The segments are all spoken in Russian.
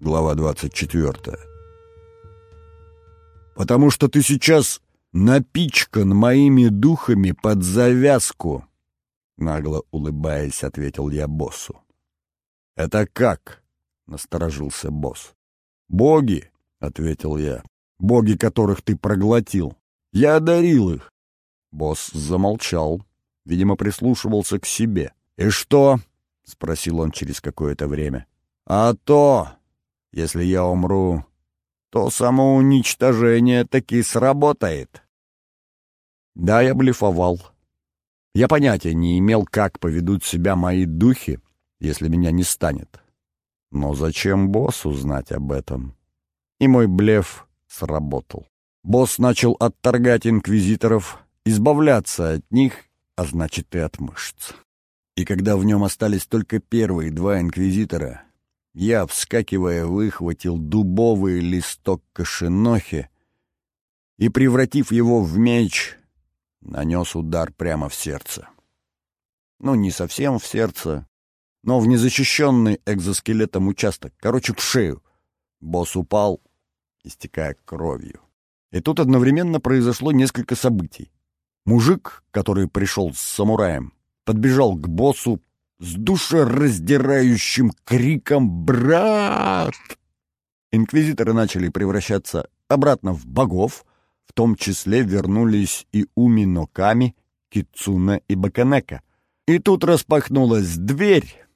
Глава 24. «Потому что ты сейчас напичкан моими духами под завязку», — нагло улыбаясь, ответил я боссу. «Это как?» — насторожился босс. «Боги», — ответил я, — «боги, которых ты проглотил. Я одарил их». Босс замолчал, видимо, прислушивался к себе. «И что?» — спросил он через какое-то время. «А то, если я умру, то самоуничтожение таки сработает». Да, я блефовал. Я понятия не имел, как поведут себя мои духи, если меня не станет. Но зачем боссу знать об этом? И мой блеф сработал. Босс начал отторгать инквизиторов, избавляться от них, а значит и от мышц. И когда в нем остались только первые два инквизитора, я, вскакивая, выхватил дубовый листок кошенохи и, превратив его в меч, нанес удар прямо в сердце. Ну, не совсем в сердце, но в незащищенный экзоскелетом участок, короче, в шею. Босс упал, истекая кровью. И тут одновременно произошло несколько событий. Мужик, который пришел с самураем, подбежал к боссу с душераздирающим криком «Брат!». Инквизиторы начали превращаться обратно в богов, в том числе вернулись и Уминоками, Кицуна и Баканека. И тут распахнулась дверь,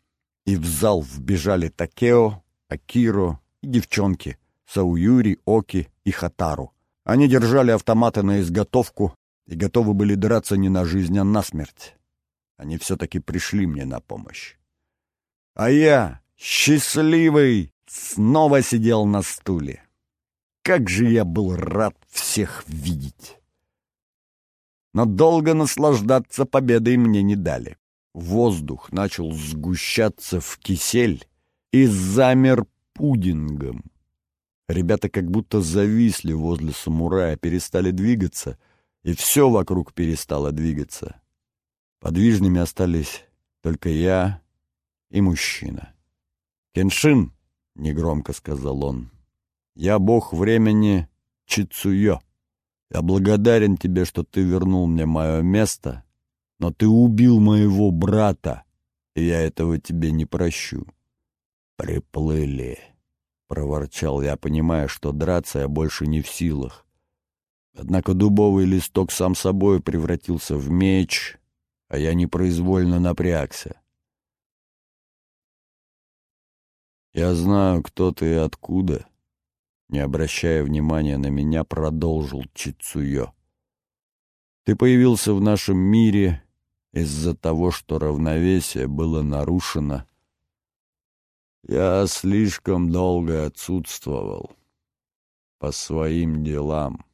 и в зал вбежали Такео, Акиро и девчонки Сауюри, Оки и Хатару. Они держали автоматы на изготовку и готовы были драться не на жизнь, а на смерть. Они все-таки пришли мне на помощь. А я, счастливый, снова сидел на стуле. Как же я был рад всех видеть! Но долго наслаждаться победой мне не дали. Воздух начал сгущаться в кисель и замер пудингом. Ребята как будто зависли возле самурая, перестали двигаться, и все вокруг перестало двигаться. Подвижными остались только я и мужчина. «Кеншин», — негромко сказал он, я бог времени Чицуё. Я благодарен тебе, что ты вернул мне мое место, но ты убил моего брата, и я этого тебе не прощу. Приплыли, — проворчал я, понимая, что драться я больше не в силах. Однако дубовый листок сам собой превратился в меч, а я непроизвольно напрягся. Я знаю, кто ты и откуда, — не обращая внимания на меня, продолжил Чицуё. «Ты появился в нашем мире из-за того, что равновесие было нарушено. Я слишком долго отсутствовал по своим делам.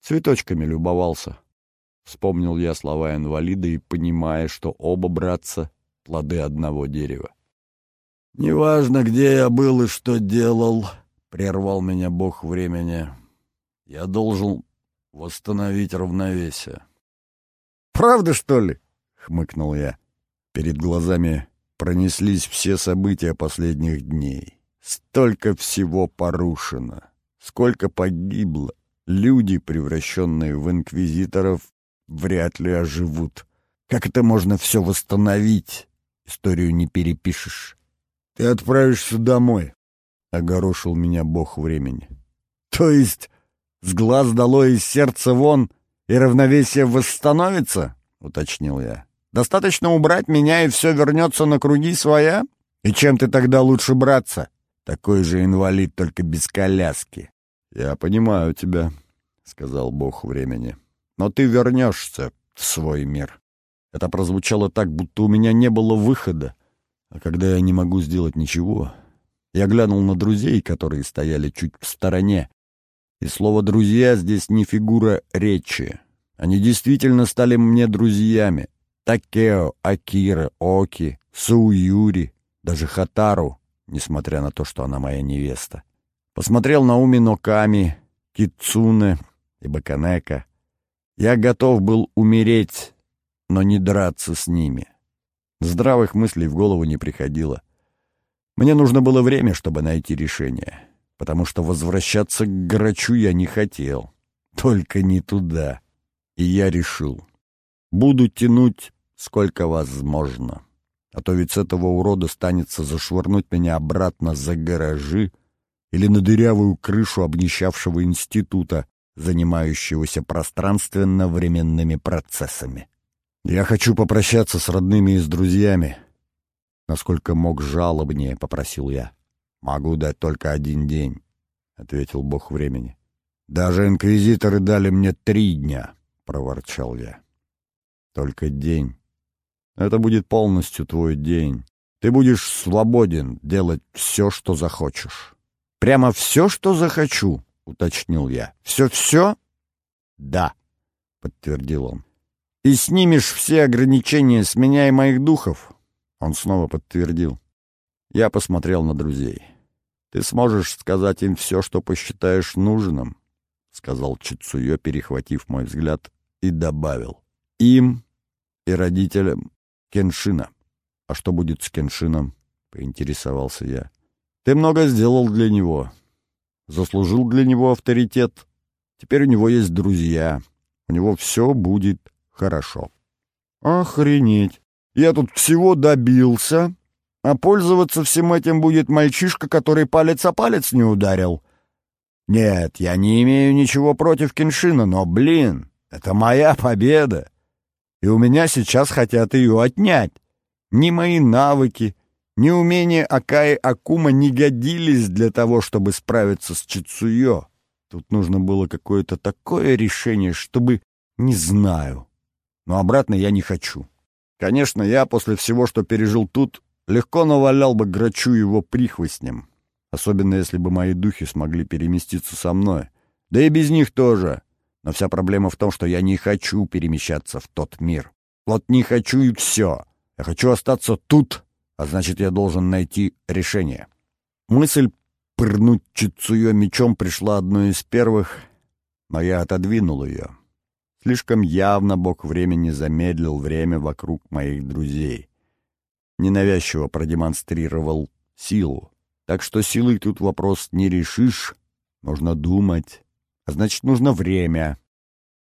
Цветочками любовался». Вспомнил я слова инвалида и, понимая, что оба братца — плоды одного дерева. «Неважно, где я был и что делал», — прервал меня бог времени. «Я должен восстановить равновесие». «Правда, что ли?» — хмыкнул я. Перед глазами пронеслись все события последних дней. Столько всего порушено, сколько погибло. Люди, превращенные в инквизиторов, вряд ли оживут. Как это можно все восстановить? Историю не перепишешь. Ты отправишься домой, — огорошил меня бог времени. «То есть с глаз долой из сердца вон и равновесие восстановится?» — уточнил я. «Достаточно убрать меня, и все вернется на круги своя? И чем ты тогда лучше браться? Такой же инвалид, только без коляски». «Я понимаю тебя», — сказал бог времени. «Но ты вернешься в свой мир». Это прозвучало так, будто у меня не было выхода. А когда я не могу сделать ничего, я глянул на друзей, которые стояли чуть в стороне. И слово «друзья» здесь не фигура речи. Они действительно стали мне друзьями. Такео, Акира, Оки, Суюри, даже Хатару, несмотря на то, что она моя невеста. Посмотрел на Уми Ноками, Кицуне и Баканека. Я готов был умереть, но не драться с ними. Здравых мыслей в голову не приходило. Мне нужно было время, чтобы найти решение, потому что возвращаться к Грачу я не хотел. Только не туда. И я решил. Буду тянуть сколько возможно. А то ведь с этого урода станется зашвырнуть меня обратно за гаражи или на дырявую крышу обнищавшего института, занимающегося пространственно-временными процессами. Я хочу попрощаться с родными и с друзьями. Насколько мог жалобнее, попросил я. Могу дать только один день, ответил бог времени. Даже инквизиторы дали мне три дня, проворчал я. Только день. Это будет полностью твой день. Ты будешь свободен делать все, что захочешь. Прямо все, что захочу, уточнил я. Все-все? Да, подтвердил он. И снимешь все ограничения с меня и моих духов? Он снова подтвердил. Я посмотрел на друзей. Ты сможешь сказать им все, что посчитаешь нужным, сказал Чицуё, перехватив мой взгляд, и добавил. Им и родителям Кеншина. А что будет с Кеншином? Поинтересовался я. Ты много сделал для него. Заслужил для него авторитет. Теперь у него есть друзья. У него все будет хорошо. Охренеть! Я тут всего добился, а пользоваться всем этим будет мальчишка, который палец о палец не ударил. Нет, я не имею ничего против Кеншина, но, блин, это моя победа и у меня сейчас хотят ее отнять. Ни мои навыки, ни умения Акаи Акума не годились для того, чтобы справиться с Чицуё. Тут нужно было какое-то такое решение, чтобы... Не знаю. Но обратно я не хочу. Конечно, я после всего, что пережил тут, легко навалял бы Грачу его прихвостнем. Особенно, если бы мои духи смогли переместиться со мной. Да и без них тоже. Но вся проблема в том, что я не хочу перемещаться в тот мир. Вот не хочу и все. Я хочу остаться тут, а значит, я должен найти решение. Мысль пырнуть Чицуё мечом пришла одной из первых, но я отодвинул ее. Слишком явно бог времени замедлил время вокруг моих друзей. Ненавязчиво продемонстрировал силу. Так что силой тут вопрос не решишь, нужно думать а значит, нужно время.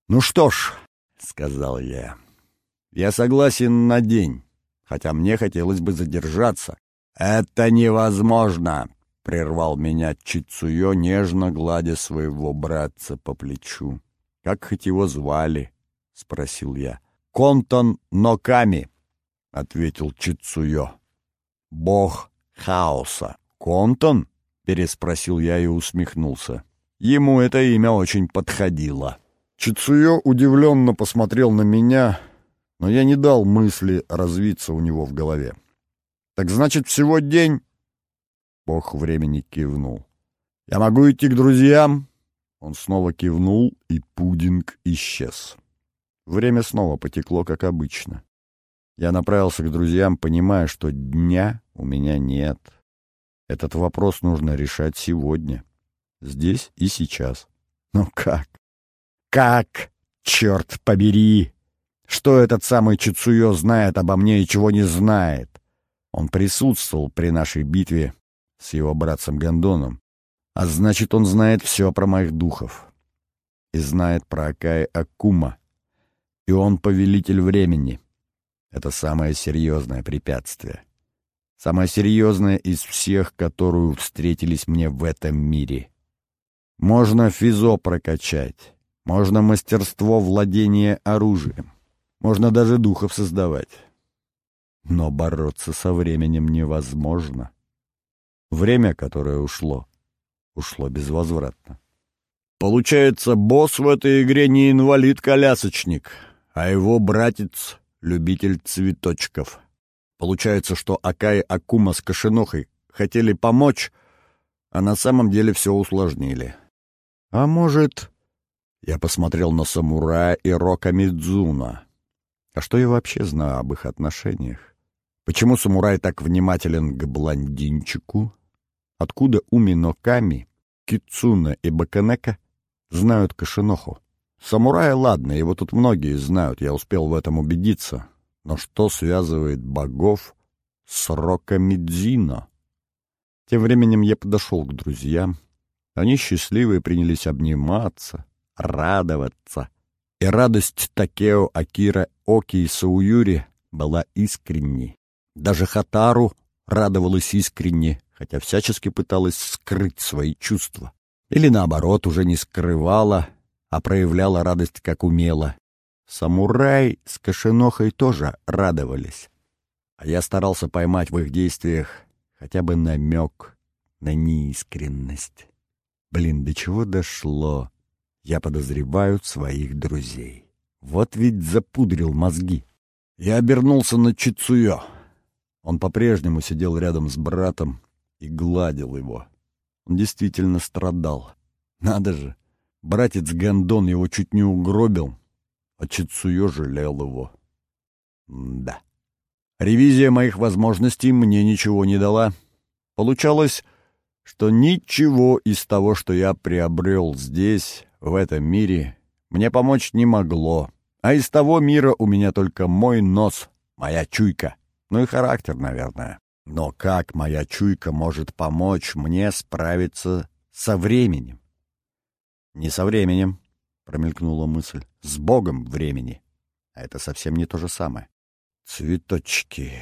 «Ну что ж», — сказал я, — «я согласен на день, хотя мне хотелось бы задержаться». «Это невозможно», — прервал меня Чицуё, нежно гладя своего братца по плечу. «Как хоть его звали?» — спросил я. «Контон Ноками», — ответил Чицуё. «Бог хаоса». «Контон?» — переспросил я и усмехнулся. Ему это имя очень подходило. Чицуё удивленно посмотрел на меня, но я не дал мысли развиться у него в голове. «Так значит, всего день?» Бог времени кивнул. «Я могу идти к друзьям?» Он снова кивнул, и пудинг исчез. Время снова потекло, как обычно. Я направился к друзьям, понимая, что дня у меня нет. Этот вопрос нужно решать сегодня здесь и сейчас. Ну как? Как? Черт побери! Что этот самый Чицуё знает обо мне и чего не знает? Он присутствовал при нашей битве с его братцем Гондоном, а значит, он знает все про моих духов. И знает про Акаи Акума. И он повелитель времени. Это самое серьезное препятствие. Самое серьезное из всех, которую встретились мне в этом мире — можно физо прокачать, можно мастерство владения оружием, можно даже духов создавать. Но бороться со временем невозможно. Время, которое ушло, ушло безвозвратно. Получается, босс в этой игре не инвалид-колясочник, а его братец — любитель цветочков. Получается, что Акай Акума с Кашинохой хотели помочь, а на самом деле все усложнили. А может... Я посмотрел на самурая и Рока Мидзуна. А что я вообще знаю об их отношениях? Почему самурай так внимателен к блондинчику? Откуда Уми Ноками, Кицуна и Баканека знают Кашиноху? Самурая, ладно, его тут многие знают, я успел в этом убедиться. Но что связывает богов с Рока Мидзино? Тем временем я подошел к друзьям. Они счастливые принялись обниматься, радоваться. И радость Такео, Акира, Оки и Сауюри была искренней. Даже Хатару радовалась искренне, хотя всячески пыталась скрыть свои чувства. Или наоборот, уже не скрывала, а проявляла радость как умела. Самурай с Кошенохой тоже радовались. А я старался поймать в их действиях хотя бы намек на неискренность. Блин, до чего дошло? Я подозреваю своих друзей. Вот ведь запудрил мозги. Я обернулся на Чицуё. Он по-прежнему сидел рядом с братом и гладил его. Он действительно страдал. Надо же, братец Гандон его чуть не угробил, а Чицуё жалел его. М да. Ревизия моих возможностей мне ничего не дала. Получалось, что ничего из того, что я приобрел здесь, в этом мире, мне помочь не могло. А из того мира у меня только мой нос, моя чуйка. Ну и характер, наверное. Но как моя чуйка может помочь мне справиться со временем? Не со временем, промелькнула мысль, с Богом времени. А это совсем не то же самое. Цветочки.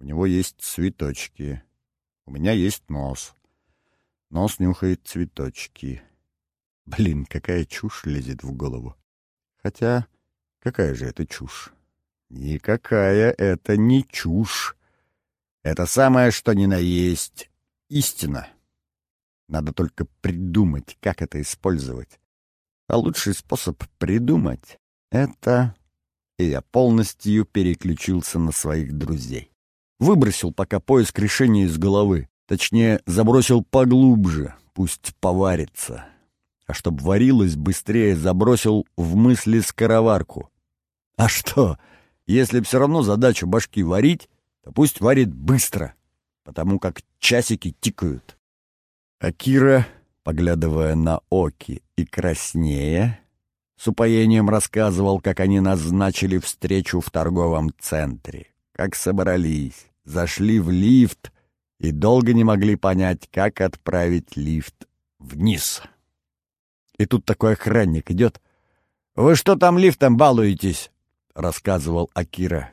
У него есть цветочки. У меня есть нос. Нос нюхает цветочки. Блин, какая чушь лезет в голову. Хотя, какая же это чушь? Никакая это не чушь. Это самое, что ни на есть, истина. Надо только придумать, как это использовать. А лучший способ придумать — это... И я полностью переключился на своих друзей. Выбросил пока поиск решения из головы. Точнее, забросил поглубже, пусть поварится. А чтоб варилось, быстрее забросил в мысли скороварку. А что, если все равно задача башки варить, то пусть варит быстро, потому как часики тикают. А Кира, поглядывая на Оки и краснея, с упоением рассказывал, как они назначили встречу в торговом центре, как собрались, зашли в лифт и долго не могли понять, как отправить лифт вниз. И тут такой охранник идет. «Вы что там лифтом балуетесь?» — рассказывал Акира.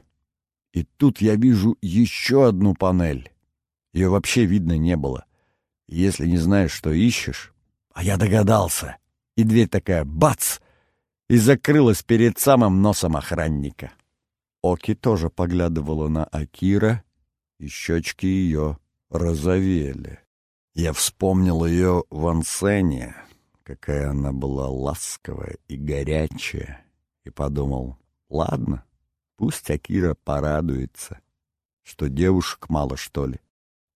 И тут я вижу еще одну панель. Ее вообще видно не было. Если не знаешь, что ищешь... А я догадался. И дверь такая бац! И закрылась перед самым носом охранника. Оки тоже поглядывала на Акира, и щечки ее розовели. Я вспомнил ее в ансене, какая она была ласковая и горячая, и подумал, ладно, пусть Акира порадуется, что девушек мало, что ли.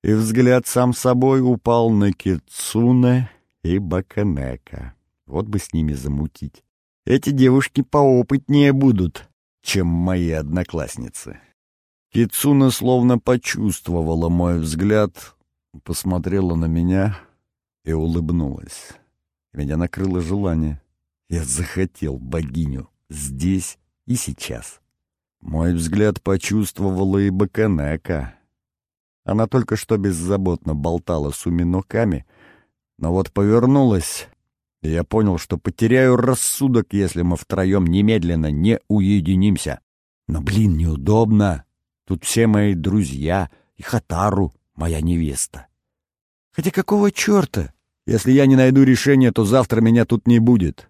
И взгляд сам собой упал на Кицуне и Баканека. Вот бы с ними замутить. Эти девушки поопытнее будут, чем мои одноклассницы. Кицуна словно почувствовала мой взгляд, посмотрела на меня и улыбнулась. Меня накрыло желание. Я захотел богиню здесь и сейчас. Мой взгляд почувствовала и Баканека. Она только что беззаботно болтала с уминоками, но вот повернулась, и я понял, что потеряю рассудок, если мы втроем немедленно не уединимся. Но, блин, неудобно. Тут все мои друзья и Хатару, моя невеста. Хотя какого черта? Если я не найду решения, то завтра меня тут не будет.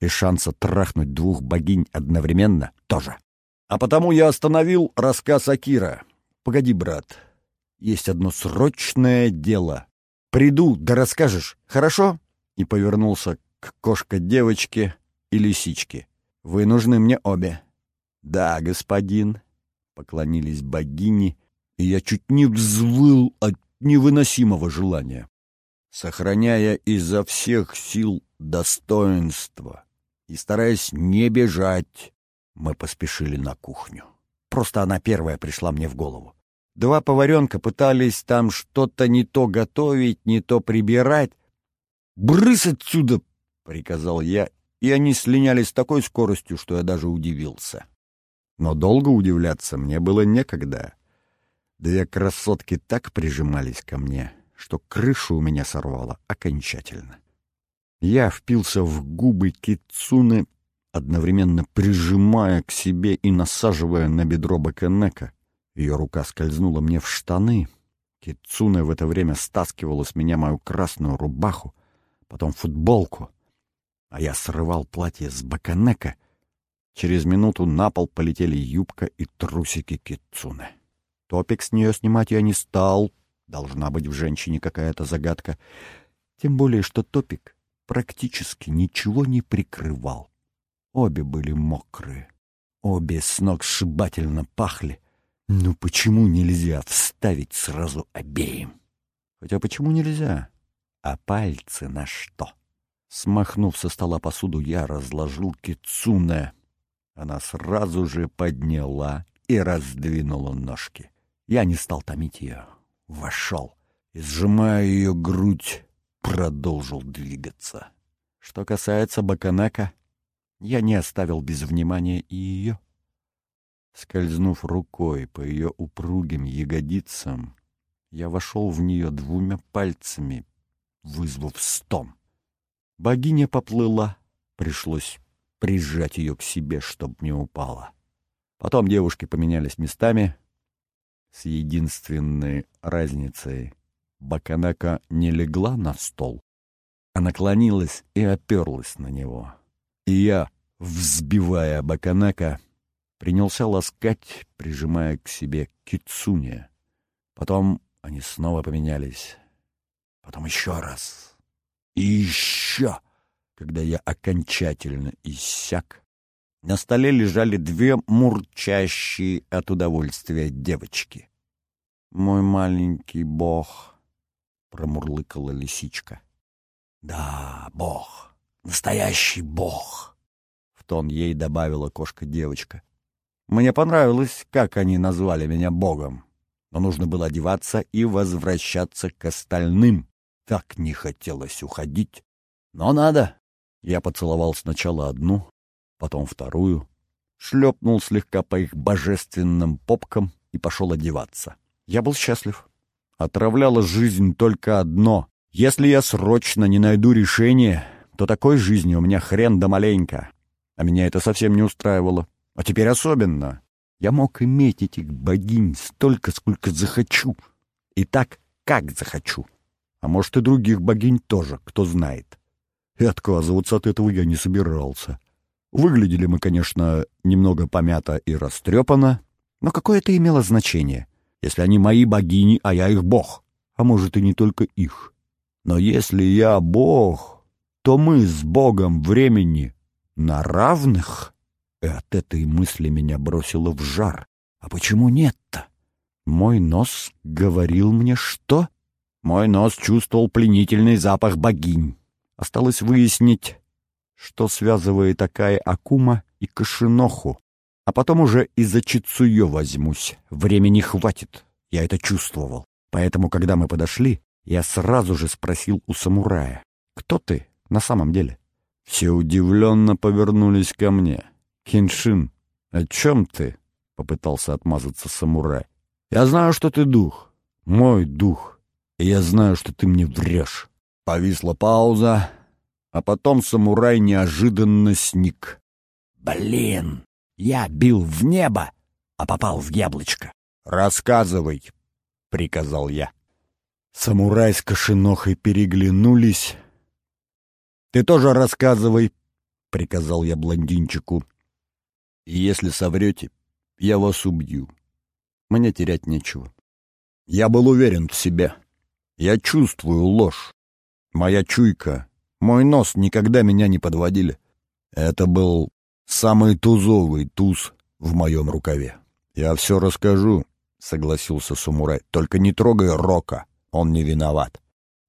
И шанса трахнуть двух богинь одновременно тоже. А потому я остановил рассказ Акира. «Погоди, брат, есть одно срочное дело. Приду, да расскажешь, хорошо?» И повернулся к кошка-девочке и лисичке. «Вы нужны мне обе». «Да, господин», — поклонились богини, и я чуть не взвыл от невыносимого желания. Сохраняя изо всех сил достоинство и стараясь не бежать, мы поспешили на кухню. Просто она первая пришла мне в голову. Два поваренка пытались там что-то не то готовить, не то прибирать. «Брысь отсюда!» — приказал я, и они слиняли с такой скоростью, что я даже удивился. Но долго удивляться мне было некогда. Две красотки так прижимались ко мне, что крышу у меня сорвало окончательно. Я впился в губы Кицуны, одновременно прижимая к себе и насаживая на бедро Бакенека. Ее рука скользнула мне в штаны. Кицуна в это время стаскивала с меня мою красную рубаху, потом футболку, а я срывал платье с Бакенека. Через минуту на пол полетели юбка и трусики Кицуны. Топик с нее снимать я не стал. Должна быть в женщине какая-то загадка. Тем более, что топик практически ничего не прикрывал. Обе были мокрые. Обе с ног сшибательно пахли. Ну почему нельзя вставить сразу обеим? Хотя почему нельзя? А пальцы на что? Смахнув со стола посуду, я разложил кицуне. Она сразу же подняла и раздвинула ножки. Я не стал томить ее. Вошел и, сжимая ее грудь, продолжил двигаться. Что касается Баканека, я не оставил без внимания и ее. Скользнув рукой по ее упругим ягодицам, я вошел в нее двумя пальцами, вызвав стон. Богиня поплыла, пришлось прижать ее к себе, чтоб не упала. Потом девушки поменялись местами, с единственной разницей. Баканака не легла на стол, а наклонилась и оперлась на него. И я, взбивая Баканака, принялся ласкать, прижимая к себе кицуне. Потом они снова поменялись. Потом еще раз. И еще, когда я окончательно иссяк, на столе лежали две мурчащие от удовольствия девочки. «Мой маленький бог», — промурлыкала лисичка. «Да, бог, настоящий бог», — в тон ей добавила кошка-девочка. Мне понравилось, как они назвали меня богом, но нужно было одеваться и возвращаться к остальным. Так не хотелось уходить. Но надо. Я поцеловал сначала одну, потом вторую, шлепнул слегка по их божественным попкам и пошел одеваться. Я был счастлив. Отравляло жизнь только одно. Если я срочно не найду решения, то такой жизни у меня хрен да маленько. А меня это совсем не устраивало. А теперь особенно. Я мог иметь этих богинь столько, сколько захочу. И так, как захочу. А может, и других богинь тоже, кто знает. И отказываться от этого я не собирался. Выглядели мы, конечно, немного помято и растрепано, но какое это имело значение, если они мои богини, а я их бог, а может и не только их. Но если я бог, то мы с богом времени на равных. И от этой мысли меня бросило в жар. А почему нет-то? Мой нос говорил мне что? Мой нос чувствовал пленительный запах богинь. Осталось выяснить, что связывает такая Акума и Кашиноху. А потом уже и за Чицуё возьмусь. Времени хватит. Я это чувствовал. Поэтому, когда мы подошли, я сразу же спросил у самурая. «Кто ты на самом деле?» Все удивленно повернулись ко мне. «Киншин, о чем ты?» — попытался отмазаться самурай. «Я знаю, что ты дух. Мой дух. И я знаю, что ты мне врешь». Повисла пауза, а потом самурай неожиданно сник. «Блин, я бил в небо, а попал в яблочко». «Рассказывай», — приказал я. Самурай с Кошенохой переглянулись. «Ты тоже рассказывай», — приказал я блондинчику. «И если соврете, я вас убью. Мне терять нечего». Я был уверен в себе. Я чувствую ложь. Моя чуйка мой нос никогда меня не подводили. Это был самый тузовый туз в моем рукаве. «Я все расскажу», — согласился Сумурай. «Только не трогай Рока, он не виноват».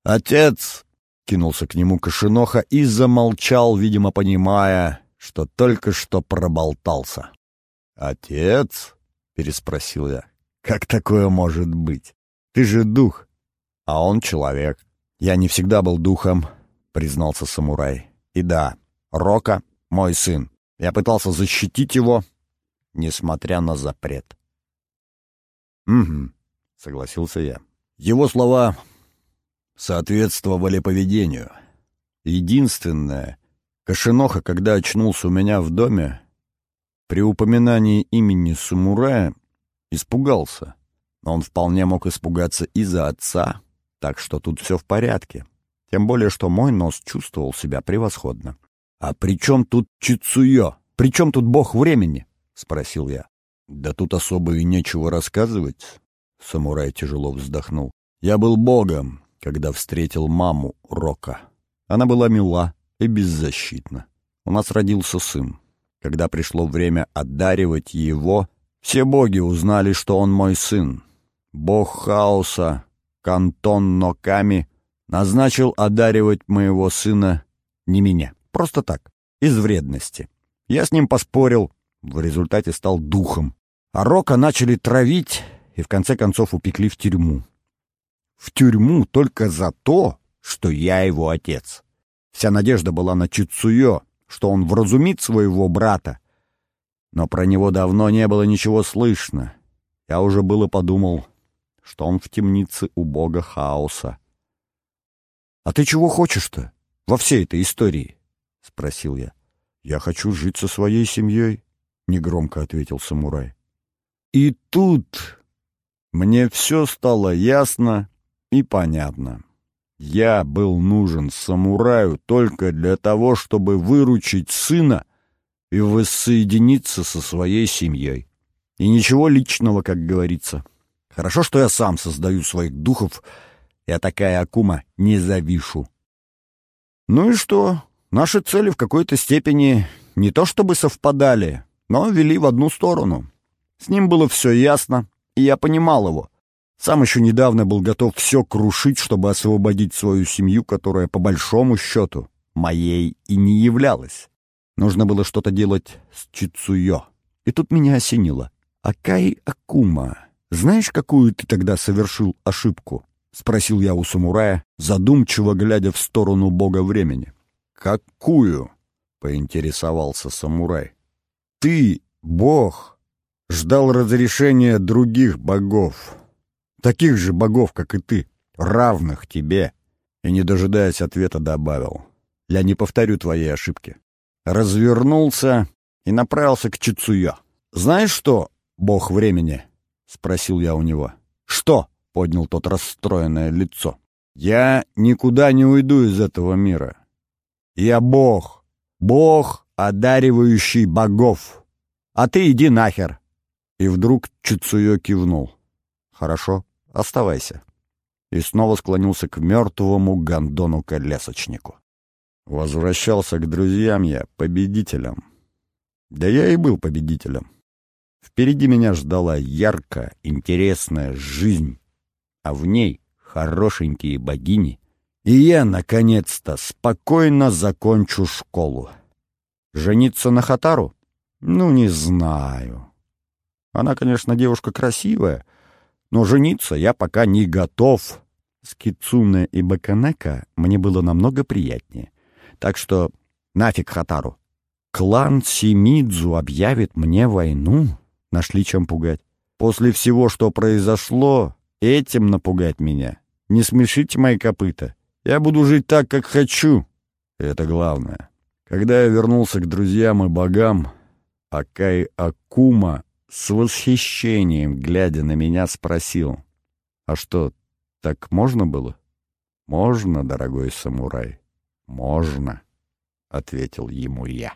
«Отец!» — кинулся к нему Кошеноха и замолчал, видимо, понимая, что только что проболтался. «Отец?» — переспросил я. «Как такое может быть? Ты же дух, а он человек. Я не всегда был духом, — признался самурай. «И да, Рока — мой сын. Я пытался защитить его, несмотря на запрет». «Угу», — согласился я. «Его слова соответствовали поведению. Единственное, Кошеноха, когда очнулся у меня в доме, при упоминании имени самурая испугался. Но он вполне мог испугаться и за отца, так что тут все в порядке. Тем более, что мой нос чувствовал себя превосходно. «А при чем тут Чицуё? При чем тут бог времени?» — спросил я. «Да тут особо и нечего рассказывать», — самурай тяжело вздохнул. «Я был богом, когда встретил маму Рока. Она была мила и беззащитна. У нас родился сын. Когда пришло время одаривать его, все боги узнали, что он мой сын. Бог хаоса, Кантон Ноками, назначил одаривать моего сына не меня. Просто так, из вредности. Я с ним поспорил, в результате стал духом. А Рока начали травить и в конце концов упекли в тюрьму. В тюрьму только за то, что я его отец. Вся надежда была на Чицуё, что он вразумит своего брата. Но про него давно не было ничего слышно. Я уже было подумал, что он в темнице у бога хаоса. «А ты чего хочешь-то во всей этой истории?» — спросил я. «Я хочу жить со своей семьей», — негромко ответил самурай. И тут мне все стало ясно и понятно. Я был нужен самураю только для того, чтобы выручить сына и воссоединиться со своей семьей. И ничего личного, как говорится. Хорошо, что я сам создаю своих духов, я такая Акума не завишу. Ну и что? Наши цели в какой-то степени не то чтобы совпадали, но вели в одну сторону. С ним было все ясно, и я понимал его. Сам еще недавно был готов все крушить, чтобы освободить свою семью, которая, по большому счету, моей и не являлась. Нужно было что-то делать с Чицуё. И тут меня осенило. «Акай Акума, знаешь, какую ты тогда совершил ошибку?» — спросил я у самурая, задумчиво глядя в сторону бога времени. «Какую?» — поинтересовался самурай. «Ты, бог, ждал разрешения других богов, таких же богов, как и ты, равных тебе». И, не дожидаясь ответа, добавил. «Я не повторю твоей ошибки». Развернулся и направился к Чицуё. «Знаешь что, бог времени?» — спросил я у него. «Что?» — поднял тот расстроенное лицо. «Я никуда не уйду из этого мира. Я бог, бог, одаривающий богов. А ты иди нахер. И вдруг Чицуё кивнул. Хорошо, оставайся. И снова склонился к мертвому гондону-колесочнику. Возвращался к друзьям я победителем. Да я и был победителем. Впереди меня ждала яркая, интересная жизнь, а в ней хорошенькие богини — и я, наконец-то, спокойно закончу школу. Жениться на Хатару? Ну, не знаю. Она, конечно, девушка красивая, но жениться я пока не готов. С Кицуне и Баканека мне было намного приятнее. Так что нафиг Хатару. Клан Симидзу объявит мне войну. Нашли чем пугать. После всего, что произошло, этим напугать меня. Не смешите мои копыта. Я буду жить так, как хочу. Это главное. Когда я вернулся к друзьям и богам, Акай Акума с восхищением, глядя на меня, спросил, «А что, так можно было?» «Можно, дорогой самурай, можно», — ответил ему я.